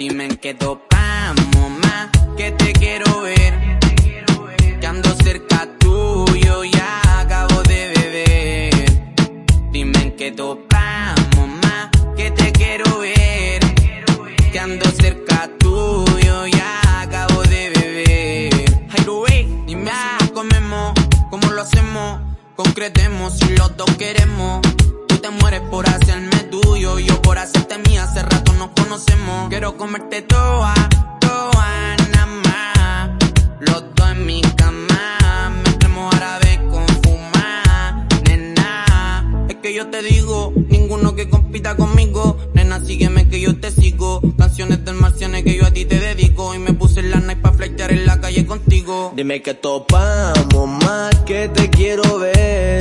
Dime en qué topamos más, que te quiero ver. Que ando cerca tuyo, ya acabo de beber. Dime en qué topamos más, que te quiero ver. Que ando cerca tuyo, ya acabo de beber. Jairo, dime si comemos, cómo lo hacemos. Concretemos si los dos queremos. Tú te mueres por hacerme tuyo, yo por hacerte mía. Hace rato nos conocemos. Quiero comerte toda, toda, nada más. Los dos en mi cama. Mezclemos árabe con fumar, nena. Es que yo te digo, ninguno que compita conmigo. Nena, sígueme que yo te sigo. Canciones del marciano que yo a ti te dedico. Y me puse la night pa' flectear en la calle contigo. Dime que topamos más, que te quiero ver.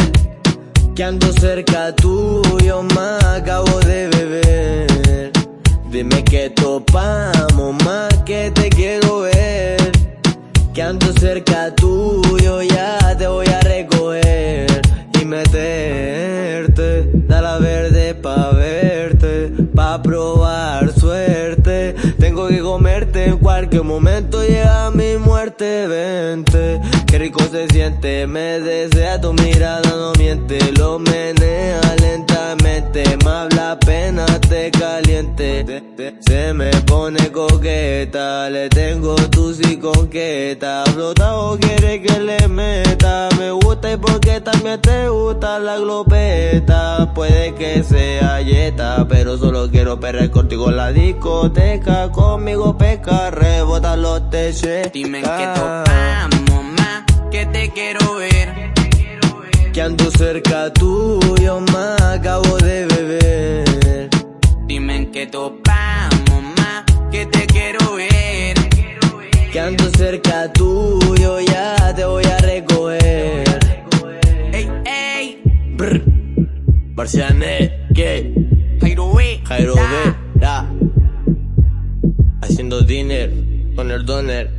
Que ando cerca tuyo, más quiero ver. Que ando cerca tuyo, ya te voy a recoger y meterte. Da la verde pa' verte, pa' probar suerte. Tengo que comerte en cualquier momento, llega mi muerte, vente. Qué rico se siente, me desea tu mirada, no miente, lo menea Se me pone coqueta, le tengo tu si conqueta, flotado quiere que le meta, me gusta y porque también te gusta la glopeta, puede que sea yeta, pero solo quiero perder contigo en la discoteca, conmigo pesca, rebota los teches. Dime qué topamos más, que te quiero ver. Que ando cerca tuyo, más acabo de cerca tuyo ya te voy a recoger. Ey, ey, brr, Barciané, que Jairo B, Jairo B, da. Haciendo dinner con el doner.